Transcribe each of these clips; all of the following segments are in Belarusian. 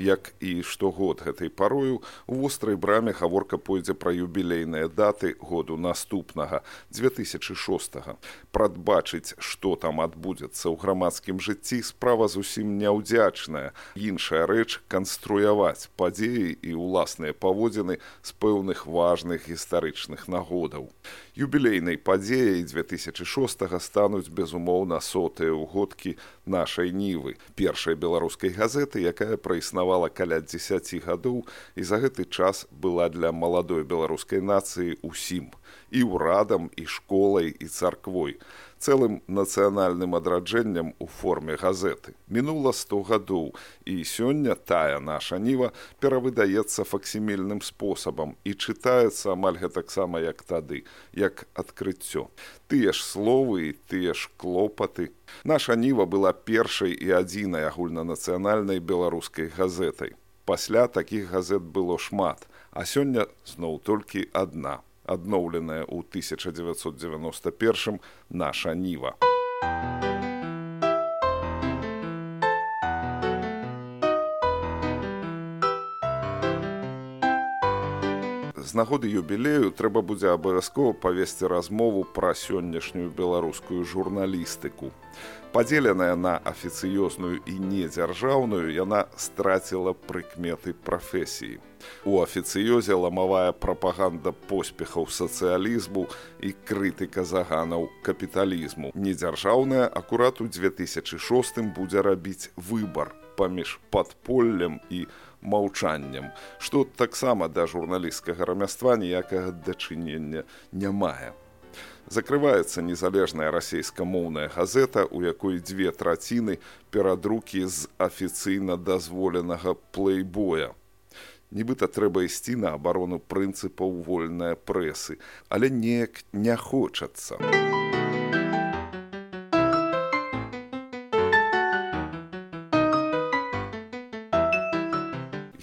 як і штогод гэтай парою у вострай браме гаворка пойдзе пра юбілейныя даты году наступнага 2006 прадбачыць што там адбудзецца ў грамадскім жыцці справа зусім няўдзячная. Іншая рэч канструяваць падзеі і ўласныя паводзіны з пэўных важных гістарычных нагодаў юбілейнай падзеяй 2006 стануць безумоўна сотыя ўгодкі нашай нівы. Першай беларускай газеты якая праіснавала існавала каля 10 гадоў і за гэты час была для маладой беларускай нацыі ўсім. І ўрадам і школай і царквой цэлым нацыянальным адраджэннем у форме газеты. Мінула 100 гадоў і сёння тая наша ніва перавыдаецца факсімільным спосабам і чытаецца амаль гэтаксама як тады як адкрыццё. Тыя ж словы і тыя ж клопаты. Наша ніва была першай і адзінай агульнанацыянальнай беларускай газетай. Пасля такіх газет было шмат, а сёння зноў толькі адна, адноўленая ў 1991 наша ніва. З нагоды юбілею трэба будзе абавязкова павесці размову пра сённяшнюю беларускую журналістыку. Падзеленая на афіцыёзную і недзяржаўную, яна страціла прыкметы прафесіі. У афіцыёзе ламавая прапаганда поспехаў сацыялізму і крытыка заганаў капіталізму. Недзяржаўная акурат у 2006 будзе рабіць выбар паміж падполлем і маўчаннем, што таксама да журналісцкага рамяства ніякага дачынення не мае. Закрываецца незалежная расійскамоўная газета, у якой дзве траціны перадрукі з афіцыйна дазволенага плейбоя. Нібыта трэба ісці на абарону прынцыпаў вольнай прэсы, але неяк не хочацца.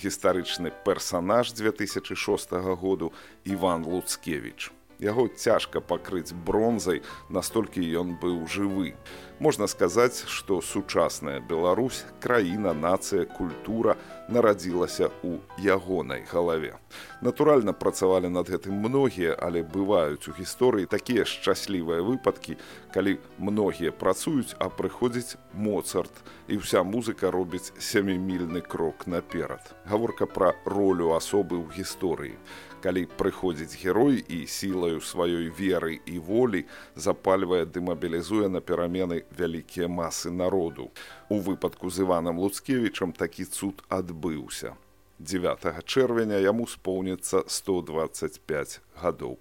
Гістарычны персанаж 2006 году Іван Луцкевіч. Яго цяжка пакрыць бронзай, настолькі ён быў жывы. Можна сказаць, што сучасная Беларусь, краіна, нацыя, культура нарадзілася ў ягонай галаве. Натуральна, працавалі над гэтым многія, але бываюць у гісторыі такія шчаслівыя выпадкі, калі многія працуюць, а прыходзіць моцарт і ўся музыка робіць сямімільны крок наперад. Гаворка пра ролю асобы ў гісторыі калі прыходзіць герой і сілаю сваёй веры і волі запальвае дэмабілізуе на перамены вялікія масы народу. У выпадку з Іванам Луцкевічам такі цуд адбыўся. 9 чэрвеня яму споўніцца 125 гадоў.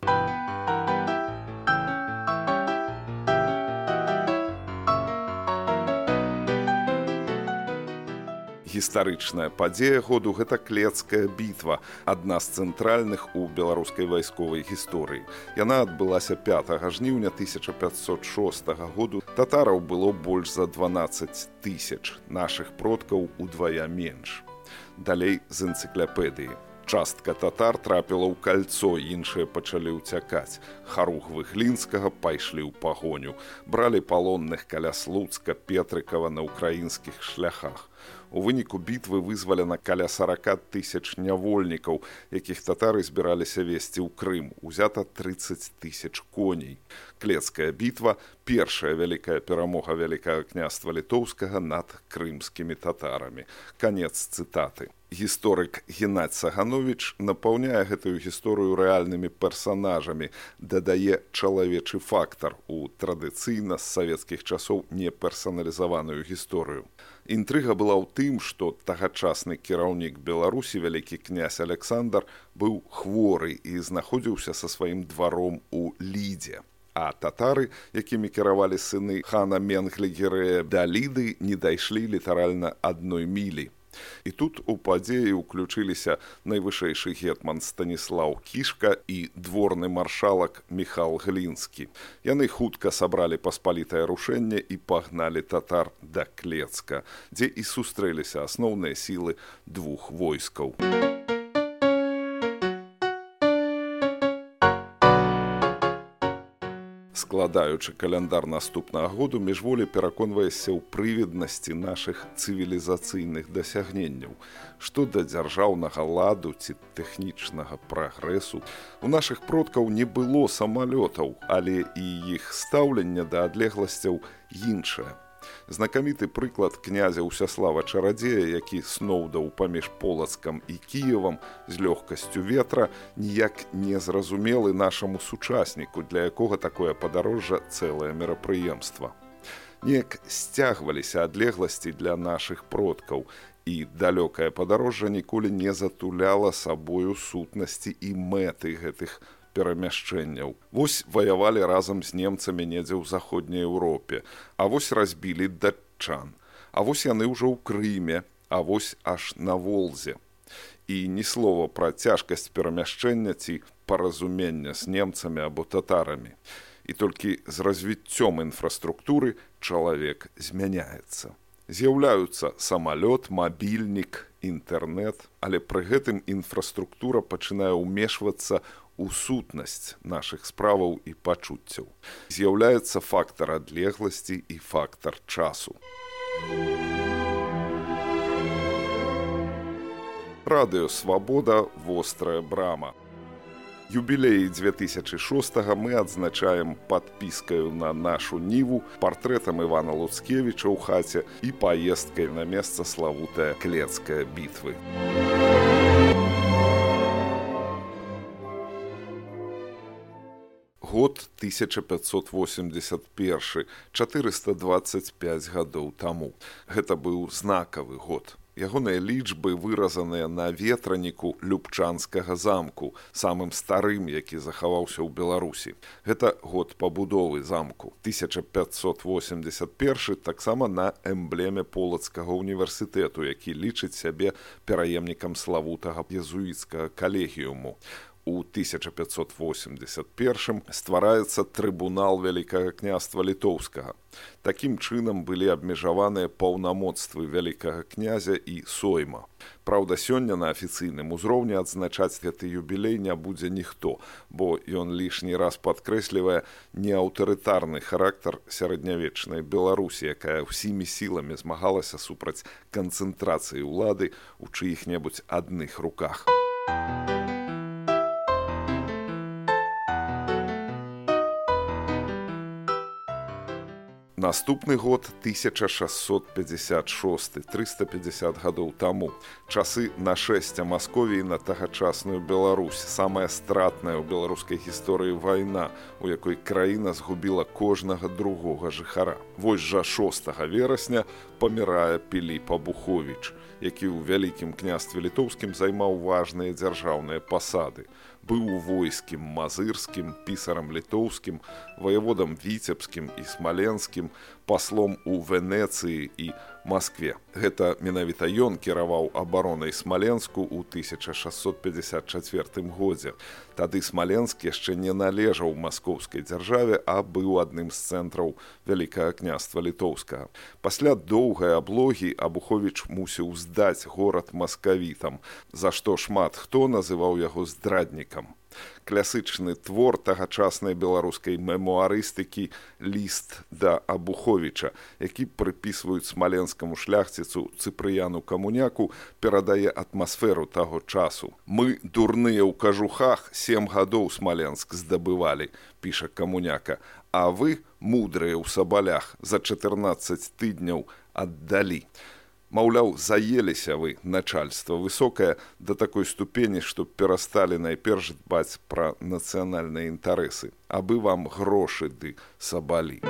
Гістарычная падзея году гэта клецкая бітва адна з цэнтральных у беларускай вайсковай гісторыі. Яна адбылася 5 жніўня 1506 году. Татараў было больш за 12 тысяч наших продкаў удвая менш. Далей з энцыкляпедыі частка татар трапіла ў кальцо іншыя пачалі ўцякаць. Харугвы глінскага пайшлі ў пагоню. Бралі палонных каля слуцка петрыкава на ўкраінскіх шляхах У выніку бітвы вызвалена каля 40 тысяч нявольнікаў, якіх татары збіраліся весці ў Крым, узята 30 тысяч коней. Клецкая бітва першая вялікая перамога вялікага княства літоўскага над крымскімі татарамі. Канец цытаты. Гісторык Геннадь Саганович напаўняе гэтую гісторыю рэальнымі персанажамі, дадае чалавечы фактар у традыцыйна з савецкіх часоў неперсаналізаваную гісторыю. Інтрыга была ў тым, што тагачасны кіраўнік Беларусі вялікі князь Александр быў хворы і знаходзіўся са сваім дваром у лідзе. А татары, якімі кіравалі сыны хана Менглігерэя да ліды, не дайшлі літаральна адной мілі. І тут у падзеі ўключыліся найвышэйшы гетман станіслаў кішка і дворны маршалак михал глінскі. Яны хутка сабралі паспалітае рушэнне і пагналі татар да клецка дзе і сустрэліся асноўныя сілы двух войскаў складаючы каляндар наступнага году міжволі пераконваешся ў прыведнасці нашых цывілізацыйных дасягненняў, што да дзяржаўнага ладу ці тэхнічнага прагрэсу. У нашых продкаў не было самалётаў, але і іх стаўленне да адлегласцяў іншае знакаміты прыклад князя ўсяслава чарадзея які сноўдаў паміж полацкам і кіевам з лёгкасцю ветра ніяк не зразумелы нашаму сучасніку для якога такое падарожжа цэлае мерапрыемства. Неяк сцягваліся адлегласці для нашых продкаў і далёкае падарожжа ніколі не затуляла сабою сутнасці і мэты гэтых перамяшчэнняў. Вось ваявалі разам з немцамі недзе ў заходняй Еўропе, А вось разбілі датчан. А вось яны ўжо ў крыме, а вось аж на волзе. І ні слова пра цяжкасць перамяшчэння ці паразумення з немцамі або татарамі. І толькі з развіццём інфраструктуры чалавек змяняецца. З'яўляюцца самалёт, мабільнік, інтэрнэт, але пры гэтым інфраструктура пачынае ўмешвацца у сутнасць нашых справаў і пачуццяў. З'яўляецца фактар адлегласці і фактар часу. Радыё свабода вострая брама. Юбілеі 2006 мы адзначаем падпіскаю на нашу ніву партрэтам Івана Луцкевіча ў хаце і паездкай на месца славутая клецкая бітвы. год 1581 425 гадоў таму. Гэта быў знакавы год. Ягоныя лічбы выразаныя на ветраніку любчанскага замку самым старым які захаваўся ў беларусі. Гэта год пабудовы замку. 1581 таксама на эмблеме полацкага універсітэту які лічыць сябе пераемнікам славутага езуіцкага калегіуму у 1581 ствараецца трыбунал вялікага княства літоўскага. Такім чынам былі абмежаваныя паўнамоцтвы вялікага князя і сойма. Праўда, сёння на афіцыйным узроўні адзначаць гэты юбілей не будзе ніхто, бо ён лішні раз падкрэслівае неаўтарытарны характар сярэднявечнай Беларусі, якая ўсімі сіламі змагалася супраць канцэнтрацыі ўлады ў чыіх-небудзь адных руках. Наступны год 1656 350 гадоў таму. Часы нашэсця масковіі на тагачасную Беларусь. Самая стратная ў беларускай гісторыі вайна у якой краіна згубіла кожнага другога жыхара. Вось жа 6 верасня памірае пілі пабухович які ў вялікім княстве літоўскім займаў важныя дзяржаўныя пасады быў у войскім мазырскім пісарам літоўскім ваяводам віцебскім і смаленскім паслом у венецыі і москве. Гэта менавіта ён кіраваў абаронай смаленску ў 1654 годзе. Тады смаленск яшчэ не належаў маскоўскай дзяржаве а быў адным з цэнтраў вялікага княства літоўскага. Пасля доўгай аблогі абухович мусіў здаць горад маскавітам за што шмат хто называў яго здраднікам класычны твор тагачаснай беларускай мемуарыстыкі ліст да абуховіча які прыпісваюць смаленскаму шляхціцу цыпрыяну камуняку перадае атмасферу таго часу. Мы дурныя ў кажухах сем гадоў смаленск здабывалі піша камуняка а вы мудрыя ў сабалях за 14 тыдняў аддалі Маўляў, заеліся вы начальства высокае да такой ступені, што перасталі найперш дбаць пра нацыянальныя інтарэсы, абы вам грошы ды сабалі.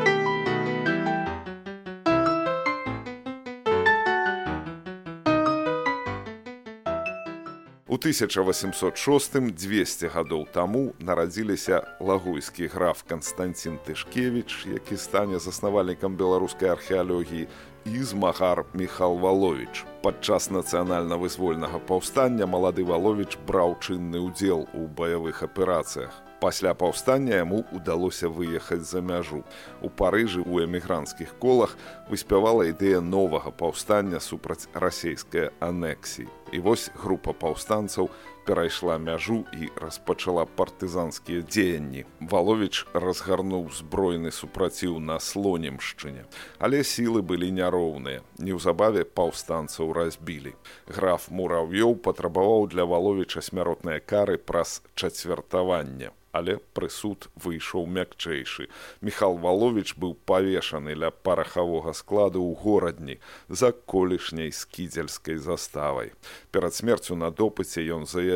У У 1806 200 гадоў таму нарадзіліся лагуйскі граф Канстанцін Тышкевіч, які стане заснавальнікам беларускай археалогіі і змагар Михал Валович. Падчас нацыянальна-вызвольнага паўстання малады Валович браў чынны ўдзел у баявых аперацыях. Пасля паўстання яму ўдалося выехаць за мяжу. У парыжы ў эмігранцкіх колах выспявала ідэя новага паўстання супраць расійскай анексіі. І вось група паўстанцаў перайшла мяжу і распачала партызанскія дзеянні. Валовіч разгарнуў збройны супраціў на слонемшчыне. Але сілы былі няроўныя. Неўзабаве паўстанцаў разбілі. Граф Мураўёў патрабаваў для валовіча смяротныя кары праз чацвертаванне але прысуд выйшаў мякчэйшы. Михал Валович быў павешаны ля парахавога складу ў горадні за колішняй скідзельскай заставай. Перад смерцю на допыце ён заявіў: «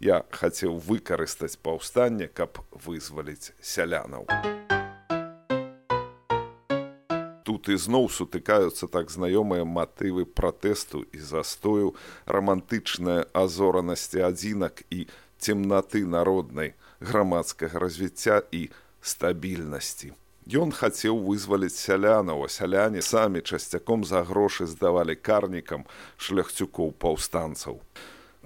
Я хацеў выкарыстаць паўстанне, каб вызваліць сялянаў. Тут ізноў сутыкаюцца так знаёмыя матывы пратэсту і застою, рамантычная азоранасці адзінак і цемнаты народнай грамадскага развіцця і стабільнасці. Ён хацеў вызваліць сялянаў, а сяляне самі часцяком за грошы здавалі карнікам шляхцюкоў паўстанцаў.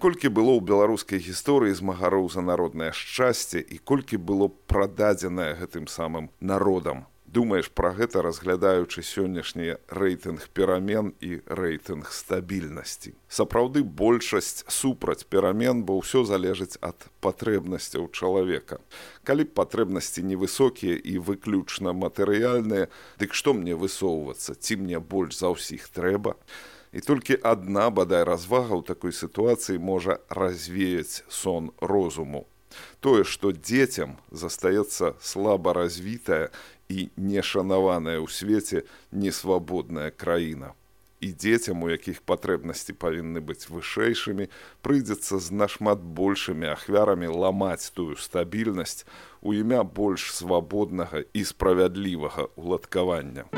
Колькі было ў беларускай гісторыі змагароў за народнае шчасце і колькі было прададзенае гэтым самым народам думаеш пра гэта разглядаючы сённяшні рэйтынг перамен і рэйтынг стабільнасці. Сапраўды большасць супраць перамен, бо ўсё залежыць ад патрэбнасцяў чалавека. Калі б патрэбнасці невысокія і выключна матэрыяльныя, дык што мне высоўвацца, ці мне больш за ўсіх трэба? І толькі адна бадай развага ў такой сітуацыі можа развеяць сон розуму. Тое, што дзецям застаецца слаба развітая і нешанаваная ў свеце несвабодная краіна. І дзецям, у якіх патрэбнасці павінны быць вышэйшымі, прыйдзецца з нашмат большымі ахвярамі ламаць тую стабільнасць у імя больш свабоднага і справядлівага ўладкавання.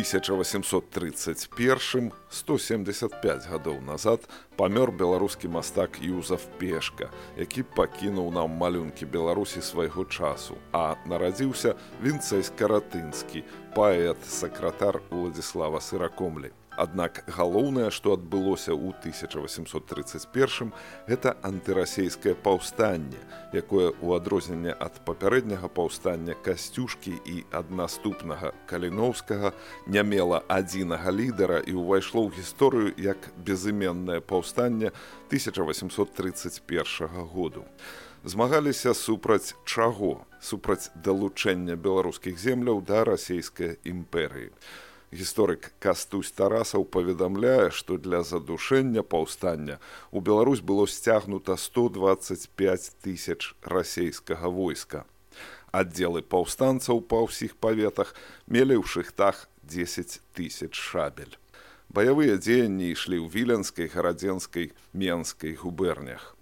1831 175 гадоў назад памёр беларускі мастак юзаф пешка. Які пакінуў нам малюнкі беларусі свайго часу а нарадзіўся вінцэй каратынскі паэт сакратар уладзіслава сыракомлі Аднак галоўнае, што адбылося ў 1831 гэта антырасійскае паўстанне, якое ў адрозненне ад папярэдняга паўстання касцюшкі і аднаступнага каліноўскага не мела адзінага лідара і ўвайшло ў гісторыю як безыменнае паўстанне 1831 году. Змагаліся супраць чаго, супраць далучэння беларускіх земляў да расійскай імперыі гісторык кастусь тарасаў паведамляе што для задушэння паўстання у Беларусь было сцягнута 125 тысяч расейскага войска. Аддзелы паўстанцаў па ўсіх паветах мелі ў шыхтах 10 тысяч шабель. Баявыя дзеянні ішлі ў віленскай гарадзенскай менскай губернях.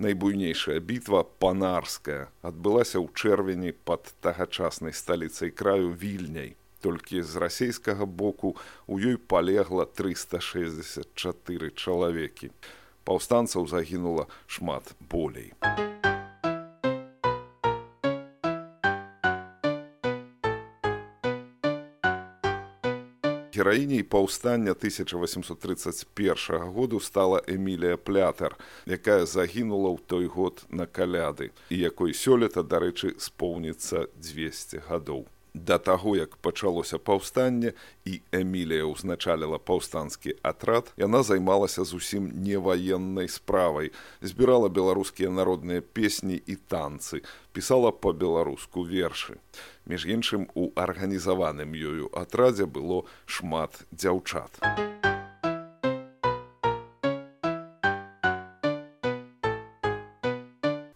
Найбуйнейшая бітва панарская адбылася ў чэрвені пад тагачаснай сталіцай краю вільняй толькі з расійскага боку у ёй палегла 364 чалавекі. Паўстанцаў загінула шмат болей. гераіняй паўстання 1831 году стала Эмілія Плятар, якая загінула ў той год на каляды і якой сёлета, дарэчы, споўніцца 200 гадоў да таго як пачалося паўстанне і эмілія ўзначаліла паўстанскі атрад яна займалася зусім неваеннай справай збірала беларускія народныя песні і танцы пісала па-беларуску вершы. Між іншым у арганізаваным ёю атрадзе было шмат дзяўчат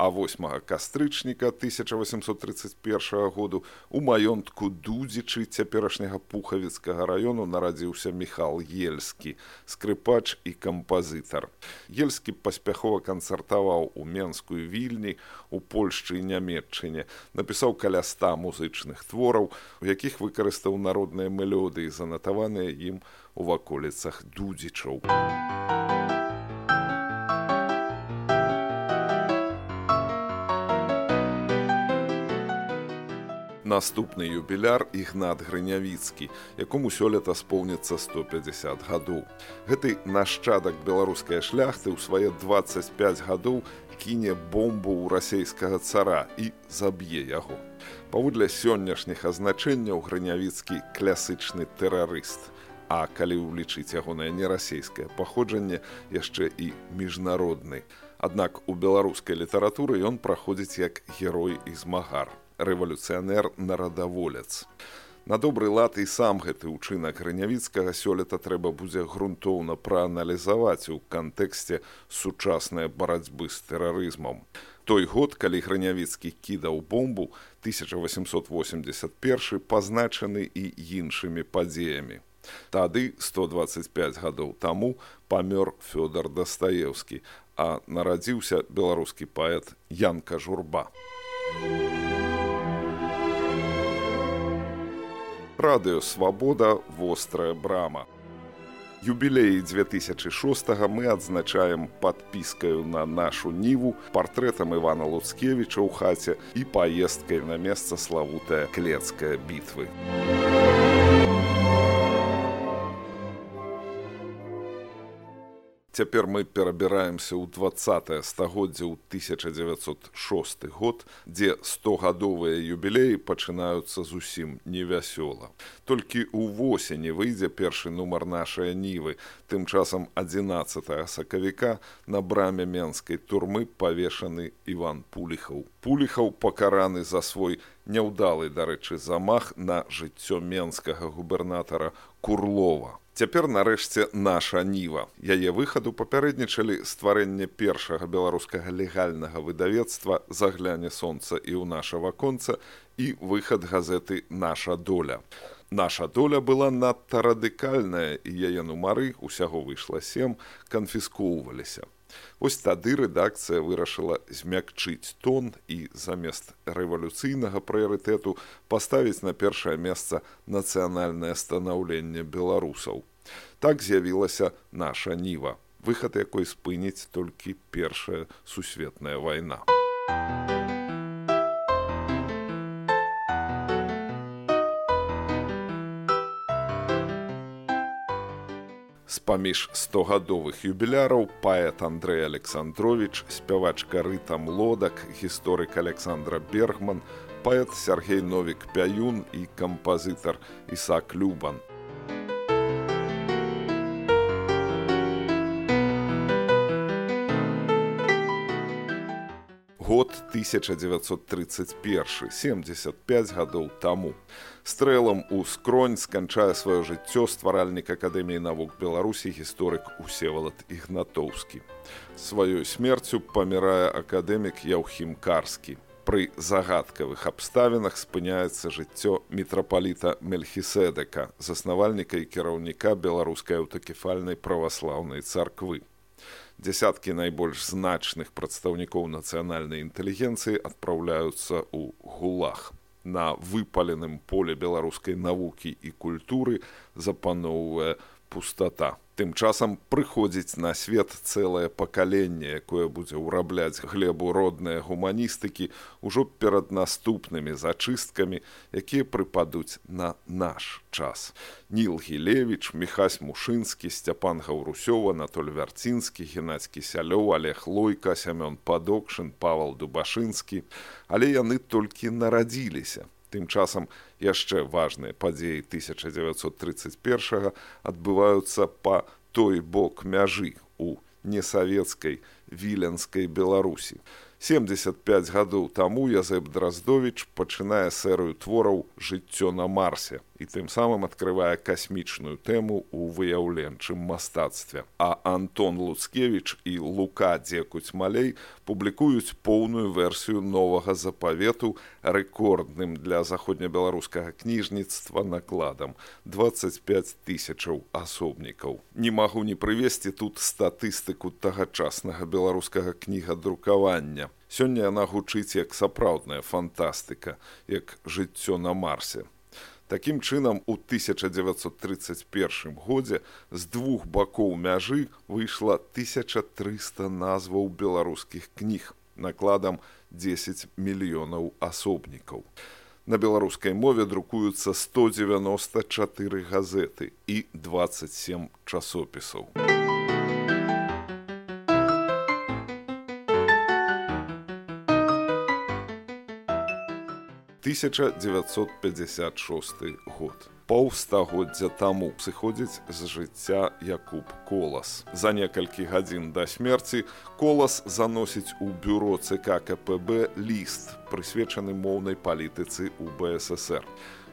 а 8 кастрычніка 1831 году у маёнтку дудзічы цяперашняга пухавіцкага раёну нарадзіўся міхал ельскі скрыпач і кампазітар. Ельскі паспяхова канцартаваў у менскую вільні у польшчы і нямметчыне. Напісаў каля ста музычных твораў у якіх выкарыстаў народныя мелодыі занатаваныя ім у ваколіцах дудзічаў наступны юбіляр ігнат грынявіцкі якому сёлета споўніцца 150 гадоў. Гэты нашчадак беларускай шляхты ў свае 25 гадоў кіне бомбу ў расейскага цара і заб'е яго. Паводле сённяшніх азначэнняў грынявіцкі клясычны тэрарыст. А калі ўлічыць ягонае нерасійскае паходжанне яшчэ і міжнародны. Аднак у беларускай літаратуры ён праходзіць як герой і змагар рэвалюцыянер нарадаволец. На добры лад і сам гэты ўчынак гранявіцкага сёлета трэба будзе грунтоўна прааналізаваць у кантэксце сучаснай барацьбы з тэрарызмам. Той год, калі гранявіцкі кідаў бомбу 1881 пазначаны і іншымі падзеямі. Тады 125 гадоў таму памёр Фёдор Дастаеўскі, а нарадзіўся беларускі паэт Янка Журба. радыё свабода вострая брама. Юбілеі 2006 мы адзначаем падпіскаю на нашу ніву партрэтам ивана луцкевіча ў хаце і паездкай на месца славутая клецкая бітвы. у Цяпер мы перабіраемся ў двае стагоддзя ў 1906 год, дзе стогадовыя юбілеі пачынаюцца зусім невясёла. Толькі ў восені выйдзе першы нумар нашай нівы. Тым часам 11 сакавіка на браме менскай турмы павешаны Іван Пуліхаў. Пуліхаў пакараны за свой няўдалы, дарэчы, замах на жыццё менскага губернатара Курлова. Цяпер нарэшце наша ніва. Яе выхаду папярэднічалі стварэнне першага беларускага легальнага выдавецтва загляне сонца і ў наша ваконца і выхад газеты наша доля. Наша доля была надта радыкальная і яе нумары усяго выйшла сем канфіскоўваліся. Вось тады рэдакцыя вырашыла змякчыць тон і замест рэвалюцыйнага прыярытэту паставіць на першае месца нацыянальнае станаўленне беларусаў. Так з'явілася наша ніва, выхад якой спыніць толькі першая сусветная вайна. паміж стогадовых юбіляраў паэт Андрэй Александрович, спявачка рытам лодак, гісторык Александра Бергман, паэт Сергей Новік Пяюн і кампазітар Ісак Любан. 1931 75 гадоў таму стрэлам у скронь сканчае сваё жыццё стваральнік акадэміі навук беларусі гісторык усевалад ігнатоўскі сваёй смерцю памірае акадэмік яўхім карскі пры загадкавых абставінах спыняецца жыццё мітрапаліта мельхіседека заснавальніка і кіраўніка беларускай аўтакефальнай праваслаўнай царквы дзясяткі найбольш значных прадстаўнікоў нацыянальнай інтэлігенцыі адпраўляюцца ў гулах. На выпаленым поле беларускай навукі і культуры запаноўвае пустата. Тым часам прыходзіць на свет цэлае пакаленне, якое будзе ўрабляць глебу родныя гуманістыкі ўжо перад наступнымі зачысткамі, якія прыпадуць на наш час. Ніл Гілевіч, Михась Мушынскі, Сцяпан Гаўрусёва, Анатоль Вярцінскі, Геннадзькі сялёў, Олег Лойка, Сямён Падокшын, Павал Дубашынскі, але яны толькі нарадзіліся. Тым часам яшчэ важныя падзеі 1931 адбываюцца па той бок мяжы у несавецкай віленскай беларусі. 75 гадоў таму Язэп Драздович пачынае серыю твораў жыццё на марсе, і тым самым адкрывае касмічную тэму ў выяўленчым мастацтве. А Антон Луцкевіч і Лука Дзекуць Малей публікуюць поўную версію новага запавету рэкордным для заходнебеларускага кніжніцтва накладам 25 тысячаў асобнікаў. Не магу не прывесці тут статыстыку тагачаснага беларускага кнігадрукавання. Сёння яна гучыць як сапраўдная фантастыка, як жыццё на марсе. Такім чынам, у 1931 годзе з двух бакоў мяжы выйшла 1300 назваў беларускіх кніг накладам 10 мільёнаў асобнікаў. На беларускай мове друкуюцца 194 газеты і 27 часопісаў. 1956 год. Паўстагоддзя таму сыходзіць з жыцця Якуб Колас. За некалькі гадзін да смерці колас заносіць у бюро ЦК КПБ ліст, прысвечаны моўнай палітыцы ў БССР.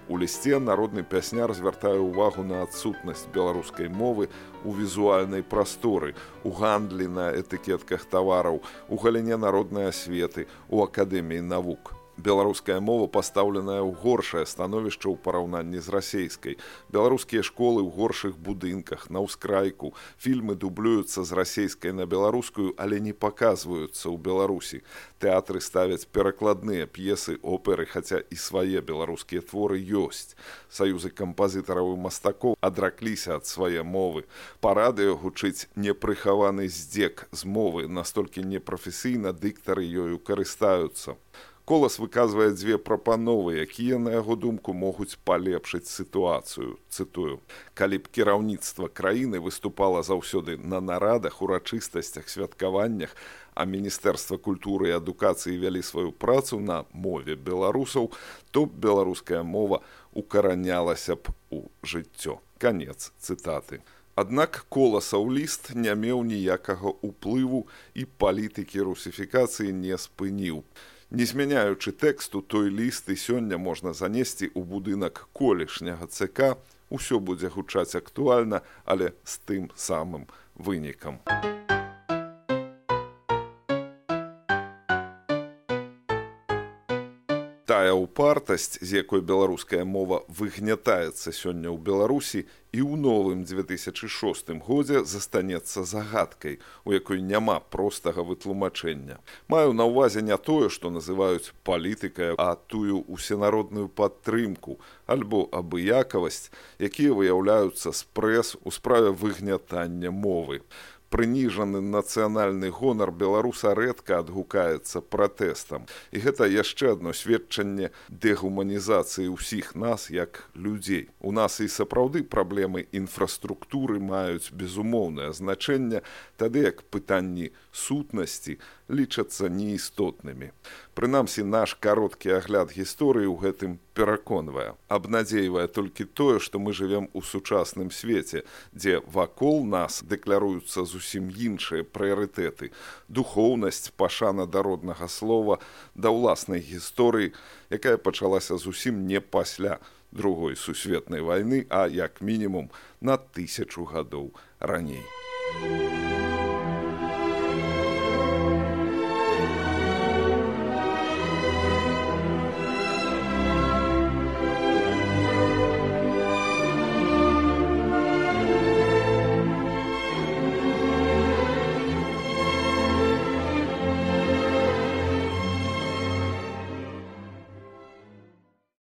У лісце народны пясняр звяртае ўвагу на адсутнасць беларускай мовы у візуальнай прасторы, у гандлі на этыкетках тавараў, у галіне народнай асветы, у акадэміі навук беларуская мова пастаўленая ў горшае становішча ў параўнанні з расейскай. Беларускія школы ў горшых будынках, на ўскрайку, фільмы дублююцца з расейскай на беларускую, але не паказваюцца ў Беларусі. Тэатры ставяць перакладныя п'есы оперы, хаця і свае беларускія творы ёсць. Саюзы кампазітараў і мастакоў адракліся ад свае мовы. Па радыё гучыць непрыхаваны здзек з мовы, настолькі непрафесійна дыктары ёю карыстаюцца колас выказвае дзве прапановы якія на яго думку могуць палепшыць сітуацыю. Цытую. Калі б кіраўніцтва краіны выступала заўсёды на нарадах урачыстасцях святкаваннях а міністэрства культуры і адукацыі вялі сваю працу на мове беларусаў то беларуская мова укаранялася б у жыццё канец цытаты. Аднак коласаў ліст не меў ніякага ўплыву і палітыкі русіфікацыі не спыніў. Не змяняючы тэксту той ліст і сёння можна занесці ў будынак колішняга ЦК, усё будзе гучаць актуальна, але з тым самым вынікам. Тая ўпартасць з якой беларуская мова выгнятаецца сёння ў беларусі і ў новым 2006 годзе застанецца загадкай у якой няма простага вытлумачэння. Маю на ўвазе не тое што называюць палітыкай а тую усенародную падтрымку альбо абыякавасць якія выяўляюцца спрэс у справе выгнятання мовы прыніжаны нацыянальны гонар беларуса рэдка адгукаецца пратэстам. І гэта яшчэ адно сведчанне дэгуманізацыі ўсіх нас як людзей. У нас і сапраўды праблемы інфраструктуры маюць безумоўнае значэнне тады як пытанні сутнасці лічацца неістотнымі. Прынамсі наш кароткі агляд гісторыі ў гэтым пераконвае. Абнадзейвае толькі тое, што мы жывем у сучасным свеце, дзе вакол нас дэкляруюцца зусім іншыя прыярытэты. Духоўнасць пашана дароднага слова да ўласнай гісторыі, якая пачалася зусім не пасля другой сусветнай вайны, а як мінімум на тысячу гадоў раней. Thank you.